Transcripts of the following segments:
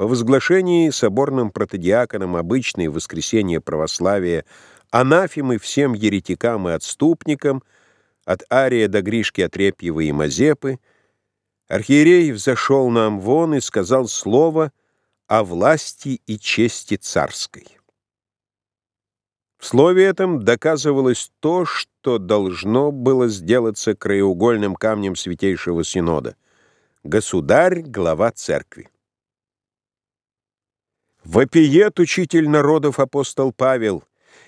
По возглашении соборным протодиаконом обычное воскресенье православия анафемы всем еретикам и отступникам, от Ария до Гришки Отрепьева и Мазепы, архиерей взошел нам вон и сказал слово о власти и чести царской. В слове этом доказывалось то, что должно было сделаться краеугольным камнем Святейшего Синода. Государь — глава церкви. Вопиет учитель народов апостол Павел,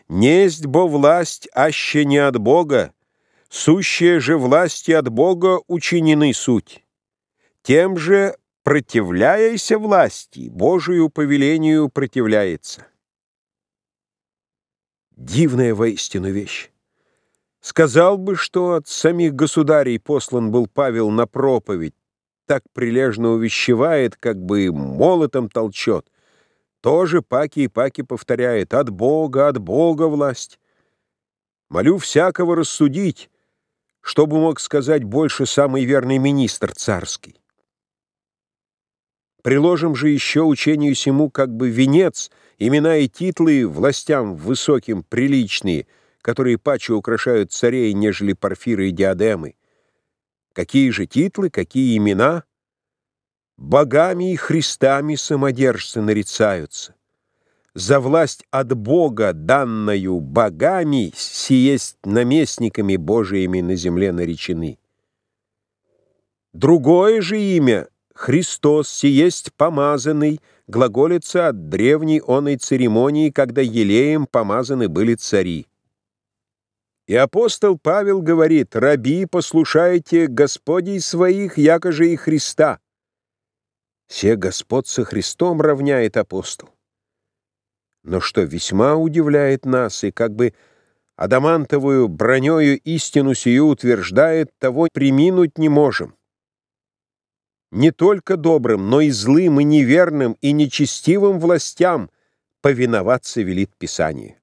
«Несть бо власть, аще не от Бога, сущая же власти от Бога учинены суть. Тем же, противляяся власти, Божию повелению противляется». Дивная воистину вещь. Сказал бы, что от самих государей послан был Павел на проповедь, так прилежно увещевает, как бы молотом толчет. Тоже паки и паки повторяет «От Бога, от Бога власть». Молю всякого рассудить, чтобы мог сказать больше самый верный министр царский. Приложим же еще учению сему как бы венец, имена и титлы властям высоким, приличные, которые паче украшают царей, нежели парфиры и диадемы. Какие же титлы, какие имена? Богами и Христами самодержцы нарицаются. За власть от Бога, данную богами, сиесть наместниками Божиими на земле наречены. Другое же имя Христос, сиесть помазанный, глаголится от древней оной церемонии, когда елеем помазаны были цари. И апостол Павел говорит, «Раби, послушайте Господей своих, якоже и Христа». Се Господь со Христом равняет апостол. Но что весьма удивляет нас, и как бы адамантовую бронёю истину сию утверждает, того приминуть не можем не только добрым, но и злым, и неверным, и нечестивым властям повиноваться велит Писание.